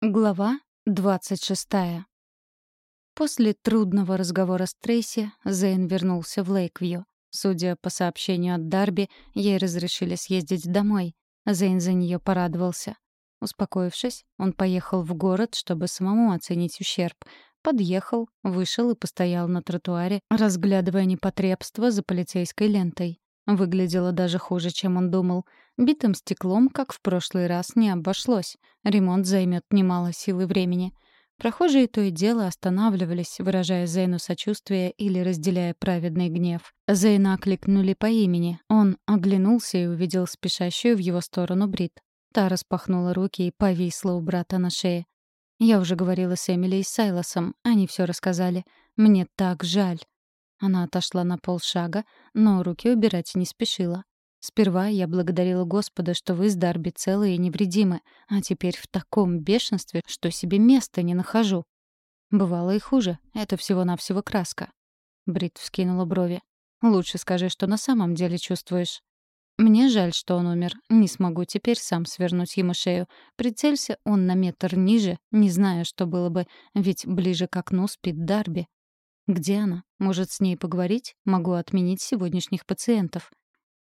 Глава 26. После трудного разговора с Трейси Зейн вернулся в Лейквью. Судя по сообщению от Дарби, ей разрешили съездить домой. Зейн за нее порадовался. Успокоившись, он поехал в город, чтобы самому оценить ущерб. Подъехал, вышел и постоял на тротуаре, разглядывая непотребство за полицейской лентой. Выглядело даже хуже, чем он думал. Битым стеклом, как в прошлый раз, не обошлось. Ремонт займет немало сил и времени. Прохожие то и дело останавливались, выражая Зейну сочувствие или разделяя праведный гнев. Зейна окликнули по имени. Он оглянулся и увидел спешащую в его сторону Брит. Та распахнула руки и повисла у брата на шее. «Я уже говорила с Эмили и Сайлосом. Они все рассказали. Мне так жаль. Она отошла на полшага, но руки убирать не спешила. Сперва я благодарила Господа, что вы с Дарби целы и невредимы, а теперь в таком бешенстве, что себе места не нахожу. Бывало и хуже. Это всего-навсего краска. Брит вскинула брови. Лучше скажи, что на самом деле чувствуешь. Мне жаль, что он умер. Не смогу теперь сам свернуть ему шею. Прицелься он на метр ниже, не знаю, что было бы, ведь ближе к окну спит Дарби. Где она? Может, с ней поговорить? Могу отменить сегодняшних пациентов.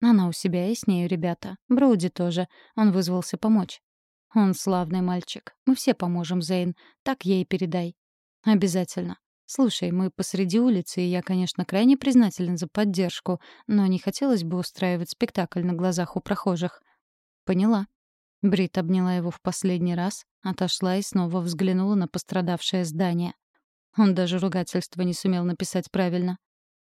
Она у себя и с нею, ребята. Броуди тоже. Он вызвался помочь. Он славный мальчик. Мы все поможем, Зейн. Так ей передай. Обязательно. Слушай, мы посреди улицы, и я, конечно, крайне признателен за поддержку, но не хотелось бы устраивать спектакль на глазах у прохожих. Поняла. Брит обняла его в последний раз, отошла и снова взглянула на пострадавшее здание. Он даже ругательство не сумел написать правильно.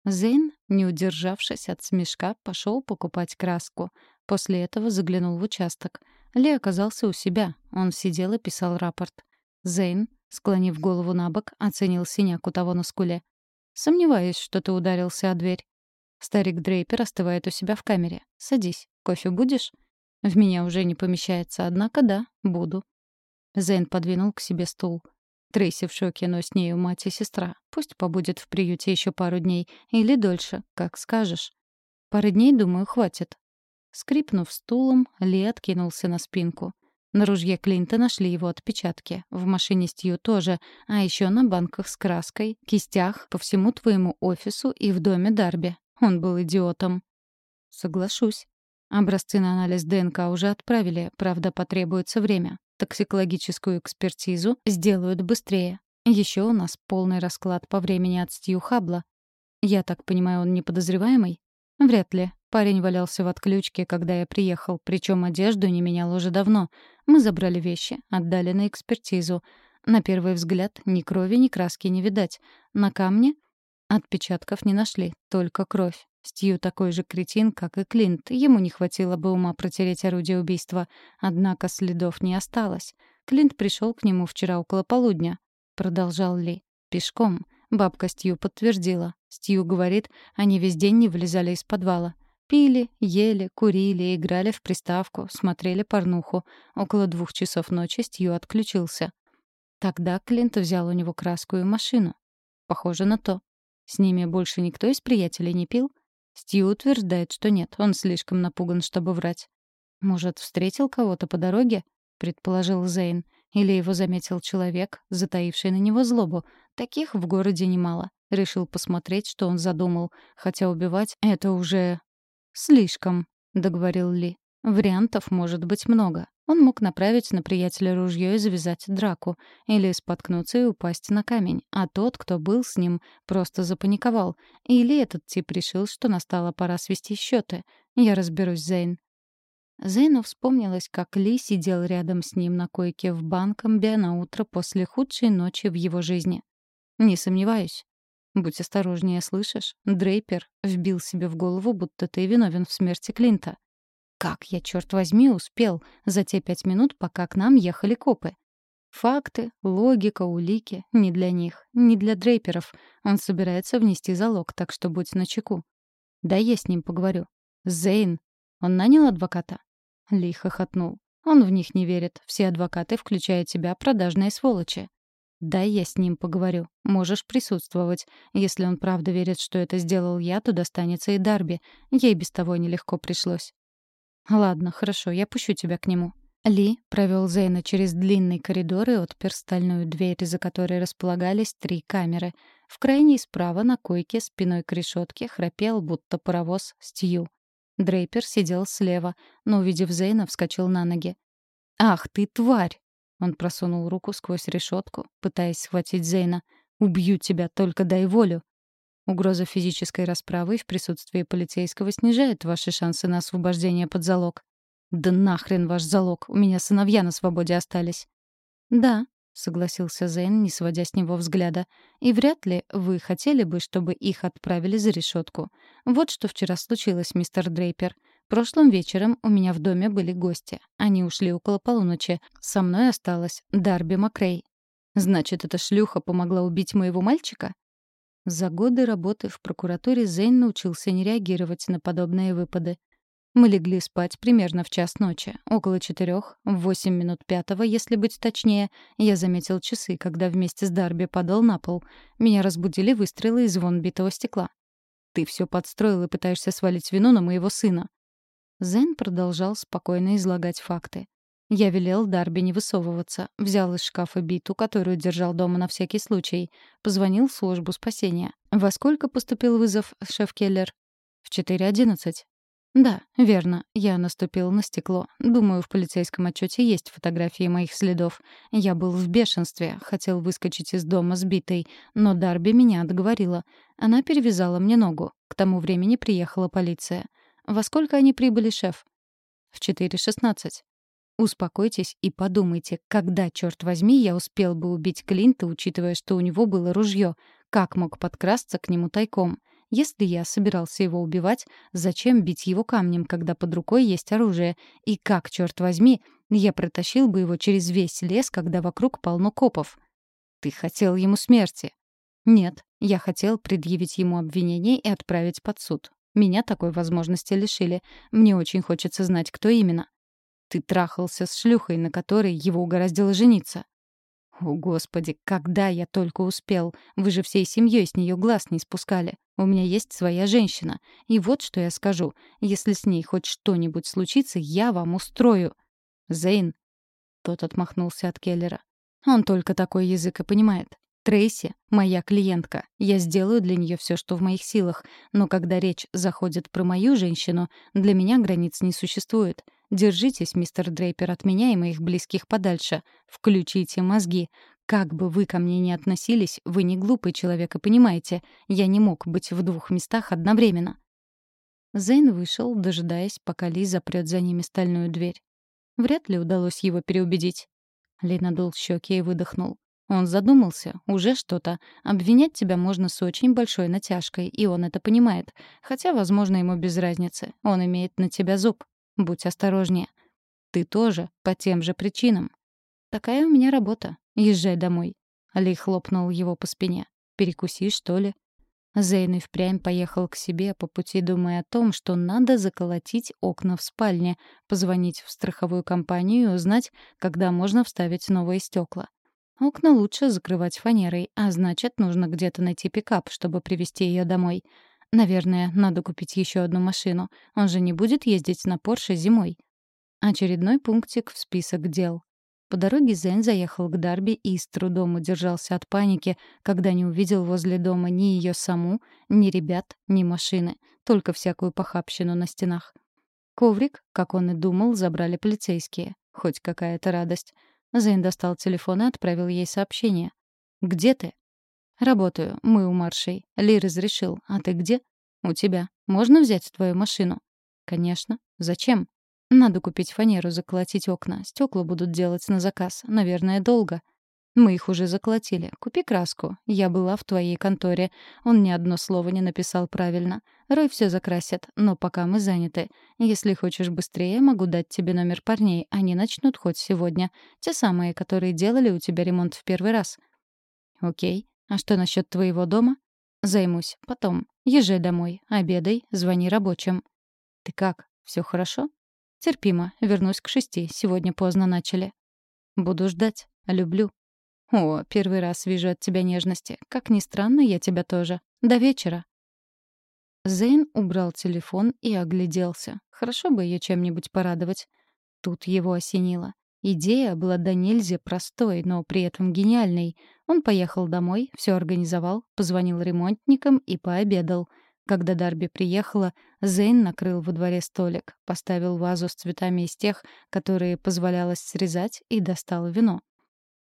Зейн, не удержавшись от смешка, пошел покупать краску. После этого заглянул в участок. Ли оказался у себя. Он сидел и писал рапорт. Зейн, склонив голову на бок, оценил синяк у того на скуле. «Сомневаюсь, что ты ударился о дверь». Старик Дрейпер остывает у себя в камере. «Садись. Кофе будешь?» «В меня уже не помещается, однако да, буду». Зейн подвинул к себе стул. Трейси в шоке, но с нею мать и сестра. Пусть побудет в приюте еще пару дней. Или дольше, как скажешь. Пары дней, думаю, хватит. Скрипнув стулом, Ли откинулся на спинку. На ружье Клинта нашли его отпечатки. В машине Стью тоже. А еще на банках с краской, кистях, по всему твоему офису и в доме Дарби. Он был идиотом. Соглашусь. Образцы на анализ ДНК уже отправили, правда, потребуется время. Токсикологическую экспертизу сделают быстрее. Еще у нас полный расклад по времени от Стью Хабла. Я так понимаю, он не подозреваемый? Вряд ли. Парень валялся в отключке, когда я приехал, причем одежду не менял уже давно. Мы забрали вещи, отдали на экспертизу. На первый взгляд ни крови, ни краски не видать. На камне отпечатков не нашли, только кровь. Стью такой же кретин, как и Клинт. Ему не хватило бы ума протереть орудие убийства. Однако следов не осталось. Клинт пришел к нему вчера около полудня. Продолжал Ли. Пешком. Бабка Стью подтвердила. Стью говорит, они весь день не вылезали из подвала. Пили, ели, курили, играли в приставку, смотрели порнуху. Около двух часов ночи Стью отключился. Тогда Клинт взял у него краску и машину. Похоже на то. С ними больше никто из приятелей не пил? Стью утверждает, что нет, он слишком напуган, чтобы врать. «Может, встретил кого-то по дороге?» — предположил Зейн. Или его заметил человек, затаивший на него злобу. Таких в городе немало. Решил посмотреть, что он задумал. Хотя убивать — это уже... «Слишком», — договорил Ли. «Вариантов может быть много. Он мог направить на приятеля ружье и завязать драку, или споткнуться и упасть на камень, а тот, кто был с ним, просто запаниковал. Или этот тип решил, что настала пора свести счеты. Я разберусь, Зейн. Зейну вспомнилось, как Ли сидел рядом с ним на койке в Банкомбе на утро после худшей ночи в его жизни. «Не сомневаюсь. Будь осторожнее, слышишь? Дрейпер вбил себе в голову, будто ты виновен в смерти Клинта. Как я, черт возьми, успел за те пять минут, пока к нам ехали копы? Факты, логика, улики — не для них, не для дрейперов. Он собирается внести залог, так что будь начеку. Да я с ним поговорю. Зейн. Он нанял адвоката? Ли хохотнул. Он в них не верит. Все адвокаты, включая тебя, продажные сволочи. Да я с ним поговорю. Можешь присутствовать. Если он правда верит, что это сделал я, то достанется и Дарби. Ей без того нелегко пришлось. «Ладно, хорошо, я пущу тебя к нему». Ли провел Зейна через длинный коридор и отпер стальную дверь, за которой располагались три камеры. В крайней справа на койке спиной к решетке храпел, будто паровоз, Стью. Дрейпер сидел слева, но, увидев Зейна, вскочил на ноги. «Ах ты, тварь!» Он просунул руку сквозь решетку, пытаясь схватить Зейна. «Убью тебя, только дай волю!» Угроза физической расправы в присутствии полицейского снижает ваши шансы на освобождение под залог. «Да нахрен ваш залог, у меня сыновья на свободе остались». «Да», — согласился Зейн, не сводя с него взгляда. «И вряд ли вы хотели бы, чтобы их отправили за решетку. Вот что вчера случилось, мистер Дрейпер. Прошлым вечером у меня в доме были гости. Они ушли около полуночи. Со мной осталась Дарби Макрей. Значит, эта шлюха помогла убить моего мальчика?» За годы работы в прокуратуре Зейн научился не реагировать на подобные выпады. Мы легли спать примерно в час ночи. Около четырех, в восемь минут пятого, если быть точнее, я заметил часы, когда вместе с Дарби падал на пол. Меня разбудили выстрелы и звон битого стекла. «Ты все подстроил и пытаешься свалить вину на моего сына». Зен продолжал спокойно излагать факты. Я велел Дарби не высовываться, взял из шкафа биту, которую держал дома на всякий случай, позвонил в службу спасения. «Во сколько поступил вызов, шеф Келлер?» «В 4.11. Да, верно. Я наступил на стекло. Думаю, в полицейском отчете есть фотографии моих следов. Я был в бешенстве, хотел выскочить из дома сбитой, но Дарби меня отговорила. Она перевязала мне ногу. К тому времени приехала полиция. Во сколько они прибыли, шеф? В 4.16. Успокойтесь и подумайте, когда, черт возьми, я успел бы убить Клинта, учитывая, что у него было ружье. Как мог подкрасться к нему тайком? Если я собирался его убивать, зачем бить его камнем, когда под рукой есть оружие? И как, черт возьми, я протащил бы его через весь лес, когда вокруг полно копов? Ты хотел ему смерти. Нет, я хотел предъявить ему обвинение и отправить под суд. Меня такой возможности лишили. Мне очень хочется знать, кто именно. Ты трахался с шлюхой, на которой его угораздило жениться. О, Господи, когда я только успел. Вы же всей семьей с нее глаз не спускали. У меня есть своя женщина. И вот что я скажу. Если с ней хоть что-нибудь случится, я вам устрою. Зейн. Тот отмахнулся от Келлера. Он только такой язык и понимает. Трейси — моя клиентка. Я сделаю для нее все, что в моих силах. Но когда речь заходит про мою женщину, для меня границ не существует. Держитесь, мистер Дрейпер, от меня и моих близких подальше. Включите мозги. Как бы вы ко мне ни относились, вы не глупый человек и понимаете, я не мог быть в двух местах одновременно. Зейн вышел, дожидаясь, пока Ли запрет за ними стальную дверь. Вряд ли удалось его переубедить. Ли надул щеки и выдохнул. Он задумался, уже что-то. Обвинять тебя можно с очень большой натяжкой, и он это понимает. Хотя, возможно, ему без разницы. Он имеет на тебя зуб. Будь осторожнее. Ты тоже, по тем же причинам. Такая у меня работа. Езжай домой. Ли хлопнул его по спине. Перекуси, что ли? Зейн и впрямь поехал к себе, по пути думая о том, что надо заколотить окна в спальне, позвонить в страховую компанию и узнать, когда можно вставить новые стекла. Окна лучше закрывать фанерой, а значит, нужно где-то найти пикап, чтобы привезти ее домой. Наверное, надо купить еще одну машину. Он же не будет ездить на Порше зимой. Очередной пунктик в список дел. По дороге Зен заехал к Дарби и с трудом удержался от паники, когда не увидел возле дома ни ее саму, ни ребят, ни машины, только всякую похабщину на стенах. Коврик, как он и думал, забрали полицейские. Хоть какая-то радость. Зейн достал телефон и отправил ей сообщение. «Где ты?» «Работаю. Мы у маршей. Ли разрешил. А ты где?» «У тебя. Можно взять твою машину?» «Конечно. Зачем?» «Надо купить фанеру, заколотить окна. Стекла будут делать на заказ. Наверное, долго». «Мы их уже заколотили. Купи краску. Я была в твоей конторе. Он ни одно слово не написал правильно. Рой все закрасит, но пока мы заняты. Если хочешь быстрее, могу дать тебе номер парней. Они начнут хоть сегодня. Те самые, которые делали у тебя ремонт в первый раз». «Окей. А что насчет твоего дома? Займусь. Потом. Езжай домой. Обедай. Звони рабочим. Ты как? Все хорошо? Терпимо. Вернусь к шести. Сегодня поздно начали. Буду ждать. Люблю. О, первый раз вижу от тебя нежности. Как ни странно, я тебя тоже. До вечера. Зейн убрал телефон и огляделся. Хорошо бы ее чем-нибудь порадовать. тут его осенило. Идея была до нельзя простой, но при этом гениальной. Он поехал домой, все организовал, позвонил ремонтникам и пообедал. Когда Дарби приехала, Зейн накрыл во дворе столик, поставил вазу с цветами из тех, которые позволялось срезать, и достал вино.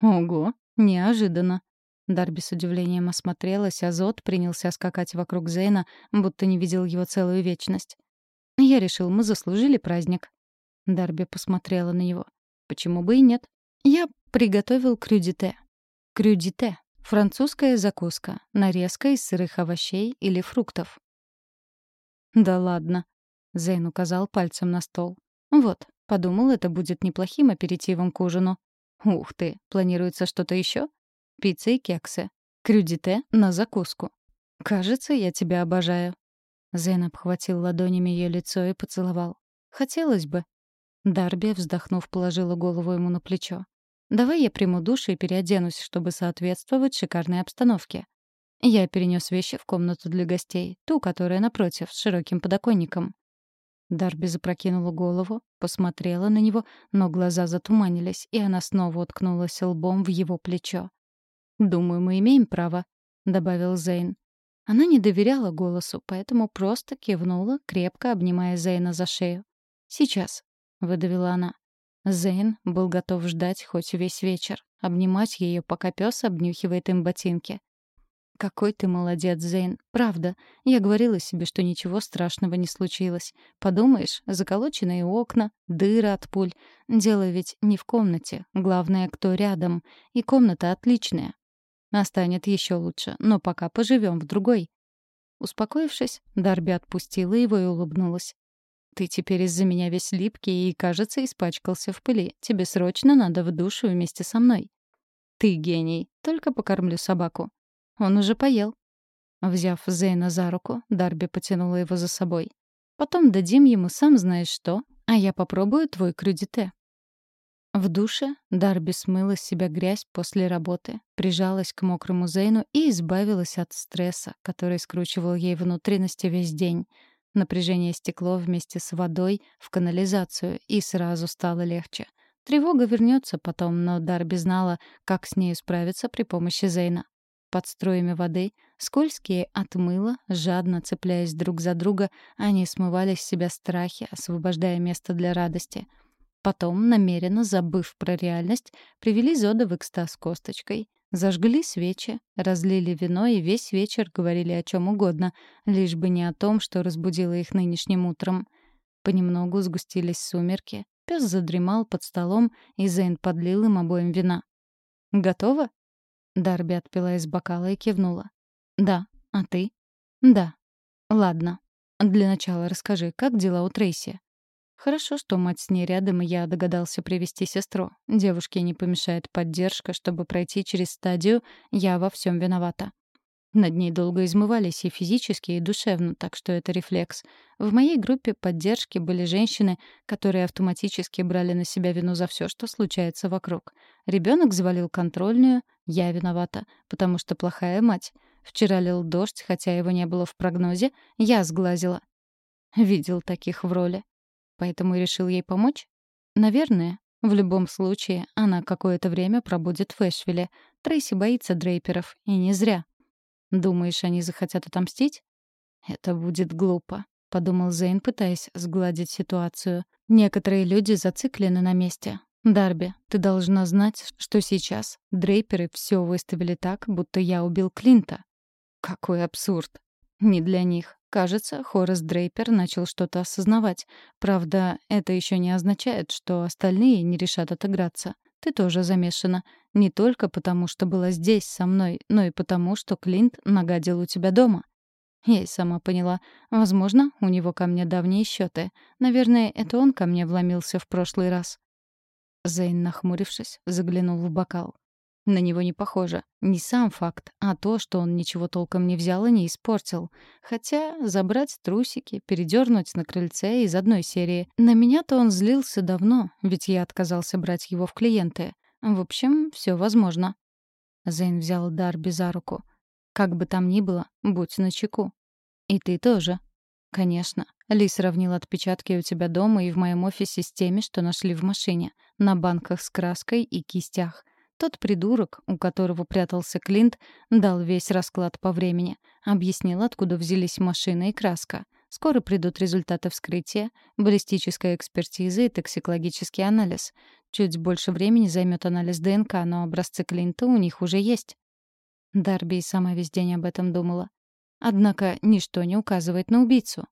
Ого, неожиданно. Дарби с удивлением осмотрелась, а Зод принялся скакать вокруг Зейна, будто не видел его целую вечность. «Я решил, мы заслужили праздник». Дарби посмотрела на него. «Почему бы и нет? Я приготовил крюдите». Крюдите — французская закуска, нарезка из сырых овощей или фруктов. «Да ладно», — Зейн указал пальцем на стол. «Вот, подумал, это будет неплохим аперитивом к ужину». «Ух ты, планируется что-то еще? пицца и кексы. Крюдите на закуску. «Кажется, я тебя обожаю». Зейн обхватил ладонями ее лицо и поцеловал. «Хотелось бы». Дарби, вздохнув, положила голову ему на плечо. «Давай я приму душ и переоденусь, чтобы соответствовать шикарной обстановке». Я перенес вещи в комнату для гостей, ту, которая напротив, с широким подоконником. Дарби запрокинула голову, посмотрела на него, но глаза затуманились, и она снова уткнулась лбом в его плечо. «Думаю, мы имеем право», — добавил Зейн. Она не доверяла голосу, поэтому просто кивнула, крепко обнимая Зейна за шею. «Сейчас», — выдавила она. Зейн был готов ждать хоть весь вечер, обнимать ее, пока пес обнюхивает им ботинки. «Какой ты молодец, Зейн. Правда. Я говорила себе, что ничего страшного не случилось. Подумаешь, заколоченные окна, дыры от пуль. Дело ведь не в комнате. Главное, кто рядом. И комната отличная. Настанет еще лучше, но пока поживем в другой. Успокоившись, Дарби отпустила его и улыбнулась. «Ты теперь из-за меня весь липкий и, кажется, испачкался в пыли. Тебе срочно надо в душу вместе со мной». «Ты гений. Только покормлю собаку». Он уже поел. Взяв Зейна за руку, Дарби потянула его за собой. «Потом дадим ему сам знаешь что, а я попробую твой крюдите». В душе Дарби смыла с себя грязь после работы, прижалась к мокрому Зейну и избавилась от стресса, который скручивал ей внутренности весь день. Напряжение стекло вместе с водой в канализацию, и сразу стало легче. Тревога вернется потом, но Дарби знала, как с ней справиться при помощи Зейна. Под струями воды, скользкие от мыла, жадно цепляясь друг за друга, они смывали с себя страхи, освобождая место для радости — Потом, намеренно забыв про реальность, привели Зода в экстаз косточкой. Зажгли свечи, разлили вино и весь вечер говорили о чем угодно, лишь бы не о том, что разбудило их нынешним утром. Понемногу сгустились сумерки. Пес задремал под столом, и Зейн подлил им обоим вина. «Готово?» Дарби отпила из бокала и кивнула. «Да. А ты?» «Да». «Ладно. Для начала расскажи, как дела у Трейси?» Хорошо, что мать с ней рядом, и я догадался привести сестру. Девушке не помешает поддержка, чтобы пройти через стадию «я во всем виновата». Над ней долго измывались и физически, и душевно, так что это рефлекс. В моей группе поддержки были женщины, которые автоматически брали на себя вину за все, что случается вокруг. Ребенок завалил контрольную, я виновата, потому что плохая мать. Вчера лил дождь, хотя его не было в прогнозе, я сглазила. Видел таких в роли поэтому решил ей помочь? Наверное. В любом случае, она какое-то время пробудет в Эшвилле. Трейси боится дрейперов, и не зря. Думаешь, они захотят отомстить? Это будет глупо, подумал Зейн, пытаясь сгладить ситуацию. Некоторые люди зациклены на месте. Дарби, ты должна знать, что сейчас дрейперы все выставили так, будто я убил Клинта. Какой абсурд. Не для них. Кажется, Хорас Дрейпер начал что-то осознавать. Правда, это еще не означает, что остальные не решат отыграться. Ты тоже замешана. Не только потому, что была здесь со мной, но и потому, что Клинт нагадил у тебя дома. Я и сама поняла. Возможно, у него ко мне давние счеты. Наверное, это он ко мне вломился в прошлый раз. Зейн, нахмурившись, заглянул в бокал. На него не похоже. Не сам факт, а то, что он ничего толком не взял и не испортил. Хотя забрать трусики, передернуть на крыльце из одной серии. На меня-то он злился давно, ведь я отказался брать его в клиенты. В общем, все возможно. Зейн взял Дарби за руку. «Как бы там ни было, будь начеку. И ты тоже». «Конечно. Ли сравнил отпечатки у тебя дома и в моем офисе с теми, что нашли в машине, на банках с краской и кистях. Тот придурок, у которого прятался Клинт, дал весь расклад по времени, объяснил, откуда взялись машина и краска. Скоро придут результаты вскрытия, баллистическая экспертиза и токсикологический анализ. Чуть больше времени займет анализ ДНК, но образцы Клинта у них уже есть. Дарби и сама весь день об этом думала. Однако ничто не указывает на убийцу.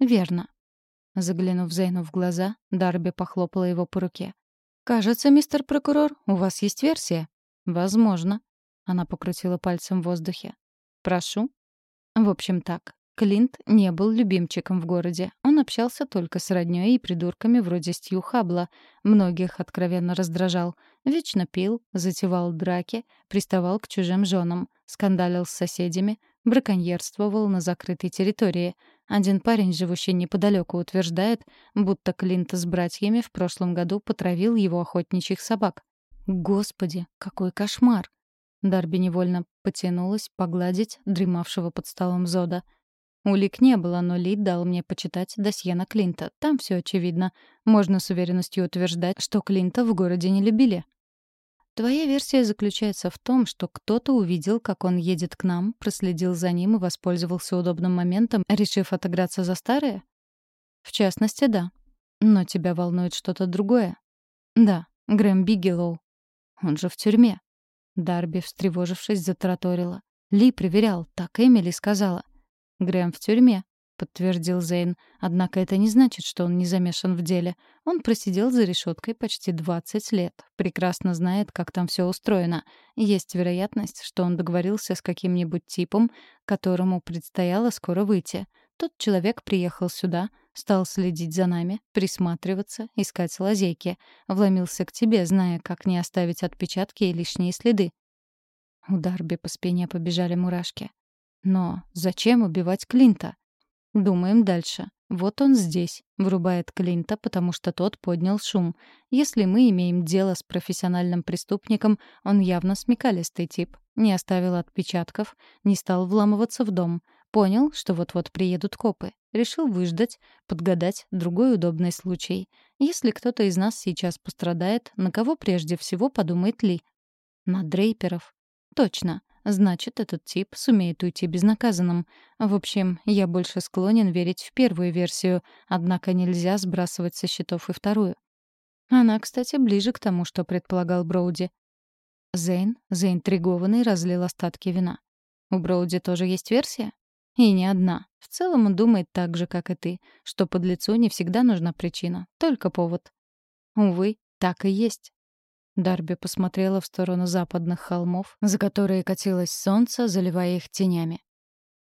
Верно. Заглянув Зейну в глаза, Дарби похлопала его по руке. «Кажется, мистер прокурор, у вас есть версия?» «Возможно». Она покрутила пальцем в воздухе. «Прошу». В общем так, Клинт не был любимчиком в городе. Он общался только с роднёй и придурками вроде Стью Хабла. Многих откровенно раздражал. Вечно пил, затевал драки, приставал к чужим женам, скандалил с соседями, браконьерствовал на закрытой территории. Один парень, живущий неподалеку, утверждает, будто Клинт с братьями в прошлом году потравил его охотничьих собак. Господи, какой кошмар! Дарби невольно потянулась погладить дремавшего под столом Зода — Улик не было, но Лид дал мне почитать досье на Клинта. Там все очевидно. Можно с уверенностью утверждать, что Клинта в городе не любили. Твоя версия заключается в том, что кто-то увидел, как он едет к нам, проследил за ним и воспользовался удобным моментом, решив отыграться за старое? В частности, да. Но тебя волнует что-то другое. Да, Грэм Бигелоу. Он же в тюрьме. Дарби, встревожившись, затраторила. Ли проверял, так Эмили сказала. Грэм в тюрьме», — подтвердил Зейн. «Однако это не значит, что он не замешан в деле. Он просидел за решеткой почти 20 лет, прекрасно знает, как там все устроено. Есть вероятность, что он договорился с каким-нибудь типом, которому предстояло скоро выйти. Тот человек приехал сюда, стал следить за нами, присматриваться, искать лазейки. Вломился к тебе, зная, как не оставить отпечатки и лишние следы. У Дарби по спине побежали мурашки. Но зачем убивать Клинта? Думаем дальше. Вот он здесь, врубает Клинта, потому что тот поднял шум. Если мы имеем дело с профессиональным преступником, он явно смекалистый тип. Не оставил отпечатков, не стал вламываться в дом. Понял, что вот-вот приедут копы. Решил выждать, подгадать другой удобный случай. Если кто-то из нас сейчас пострадает, на кого прежде всего подумает Ли? На Дрейперов. Точно. Значит, этот тип сумеет уйти безнаказанным. В общем, я больше склонен верить в первую версию, однако нельзя сбрасывать со счетов и вторую. Она, кстати, ближе к тому, что предполагал Броуди. Зейн, заинтригованный, разлил остатки вина. У Броуди тоже есть версия? И не одна. В целом он думает так же, как и ты, что под лицу не всегда нужна причина, только повод. Увы, так и есть. Дарби посмотрела в сторону западных холмов, за которые катилось солнце, заливая их тенями.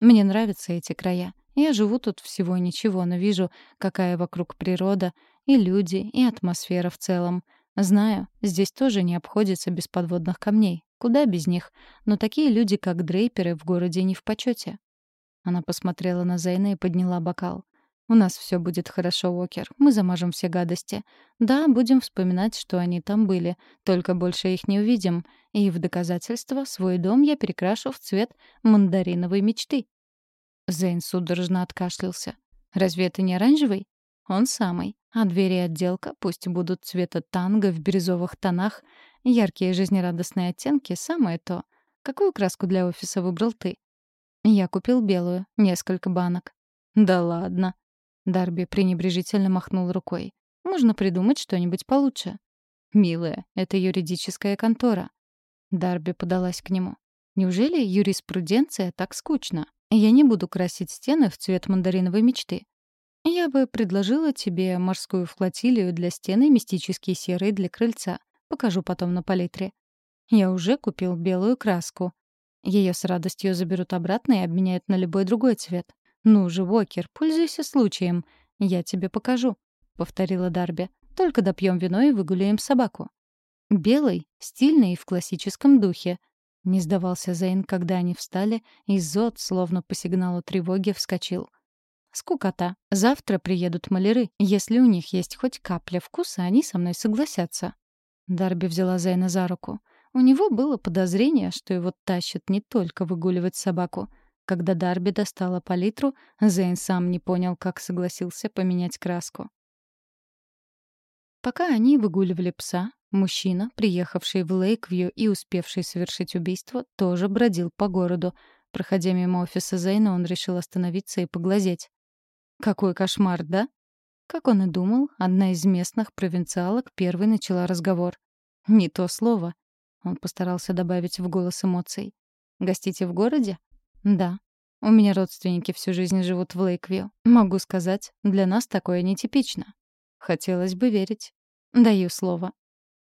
«Мне нравятся эти края. Я живу тут всего ничего, но вижу, какая вокруг природа, и люди, и атмосфера в целом. Знаю, здесь тоже не обходится без подводных камней. Куда без них? Но такие люди, как дрейперы, в городе не в почете. Она посмотрела на Зейна и подняла бокал. «У нас все будет хорошо, Уокер. Мы замажем все гадости. Да, будем вспоминать, что они там были, только больше их не увидим. И в доказательство свой дом я перекрашу в цвет мандариновой мечты». Зейн судорожно откашлялся. «Разве это не оранжевый?» «Он самый. А двери и отделка пусть будут цвета танго в бирюзовых тонах. Яркие жизнерадостные оттенки — самое то. Какую краску для офиса выбрал ты?» «Я купил белую, несколько банок». «Да ладно», Дарби пренебрежительно махнул рукой. «Можно придумать что-нибудь получше». «Милая, это юридическая контора». Дарби подалась к нему. «Неужели юриспруденция так скучна? Я не буду красить стены в цвет мандариновой мечты. Я бы предложила тебе морскую флотилию для стены и мистические серые для крыльца. Покажу потом на палитре. Я уже купил белую краску. Ее с радостью заберут обратно и обменяют на любой другой цвет. «Ну же, Уокер, пользуйся случаем. Я тебе покажу», — повторила Дарби. «Только допьем вино и выгуляем собаку». «Белый, стильный и в классическом духе», — не сдавался Зейн, когда они встали, и Зод, словно по сигналу тревоги, вскочил. «Скукота. Завтра приедут маляры. Если у них есть хоть капля вкуса, они со мной согласятся». Дарби взяла Зейна за руку. У него было подозрение, что его тащат не только выгуливать собаку. Когда Дарби достала палитру, Зейн сам не понял, как согласился поменять краску. Пока они выгуливали пса, мужчина, приехавший в Лейквью и успевший совершить убийство, тоже бродил по городу. Проходя мимо офиса Зейна, он решил остановиться и поглазеть. «Какой кошмар, да?» Как он и думал, одна из местных провинциалок первой начала разговор. «Не то слово». Он постарался добавить в голос эмоций. «Гостите в городе?» «Да. У меня родственники всю жизнь живут в Лейквью. Могу сказать, для нас такое нетипично. Хотелось бы верить. Даю слово».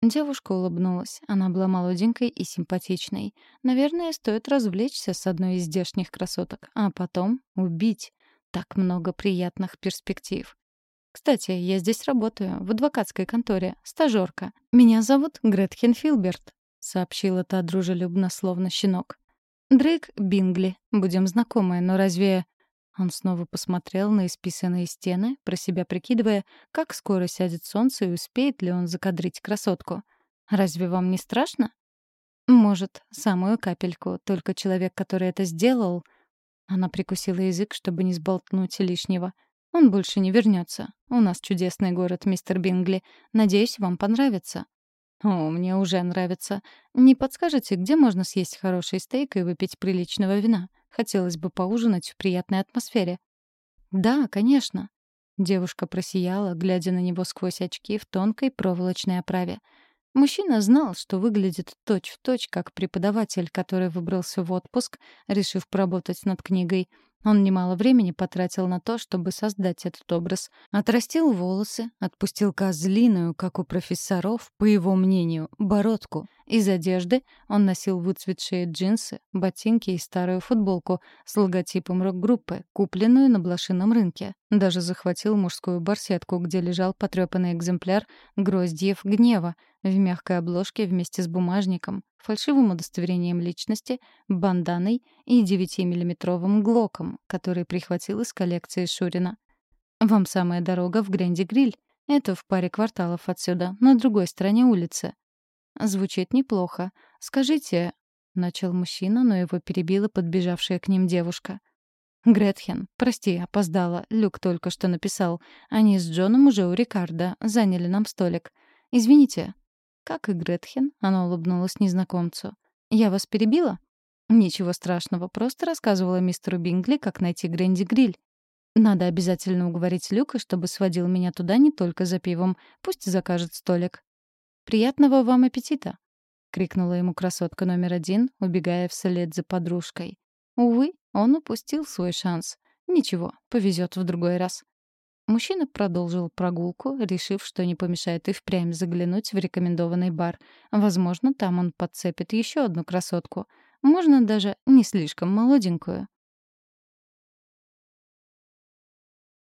Девушка улыбнулась. Она была молоденькой и симпатичной. Наверное, стоит развлечься с одной из здешних красоток, а потом убить. Так много приятных перспектив. Кстати, я здесь работаю, в адвокатской конторе, стажёрка. Меня зовут Гретхен Филберт», — сообщила та дружелюбно, словно щенок. «Дрейк Бингли. Будем знакомы, но разве...» Он снова посмотрел на исписанные стены, про себя прикидывая, как скоро сядет солнце и успеет ли он закадрить красотку. «Разве вам не страшно?» «Может, самую капельку, только человек, который это сделал...» Она прикусила язык, чтобы не сболтнуть лишнего — он больше не вернется. У нас чудесный город, мистер Бингли. Надеюсь, вам понравится». «О, мне уже нравится. Не подскажете, где можно съесть хороший стейк и выпить приличного вина? Хотелось бы поужинать в приятной атмосфере». «Да, конечно». Девушка просияла, глядя на него сквозь очки в тонкой проволочной оправе. Мужчина знал, что выглядит точь-в-точь, точь, как преподаватель, который выбрался в отпуск, решив поработать над книгой — он немало времени потратил на то, чтобы создать этот образ. Отрастил волосы, отпустил козлиную, как у профессоров, по его мнению, бородку. Из одежды он носил выцветшие джинсы, ботинки и старую футболку с логотипом рок-группы, купленную на блошином рынке. Даже захватил мужскую барсетку, где лежал потрепанный экземпляр «Гроздьев гнева» в мягкой обложке вместе с бумажником, фальшивым удостоверением личности, банданой и 9-миллиметровым глоком, который прихватил из коллекции Шурина. «Вам самая дорога в Гренди-Гриль. Это в паре кварталов отсюда, на другой стороне улицы». Звучит неплохо. Скажите, начал мужчина, но его перебила подбежавшая к ним девушка. Гретхен, прости, опоздала. Люк только что написал. Они с Джоном уже у Рикардо заняли нам столик. Извините. Как и Гретхен, она улыбнулась незнакомцу. Я вас перебила? Ничего страшного, просто рассказывала мистеру Бингли, как найти Гренди Гриль. Надо обязательно уговорить Люка, чтобы сводил меня туда не только за пивом. Пусть закажет столик. «Приятного вам аппетита!» — крикнула ему красотка номер один, убегая вслед за подружкой. Увы, он упустил свой шанс. Ничего, повезет в другой раз. Мужчина продолжил прогулку, решив, что не помешает и впрямь заглянуть в рекомендованный бар. Возможно, там он подцепит еще одну красотку. Можно даже не слишком молоденькую.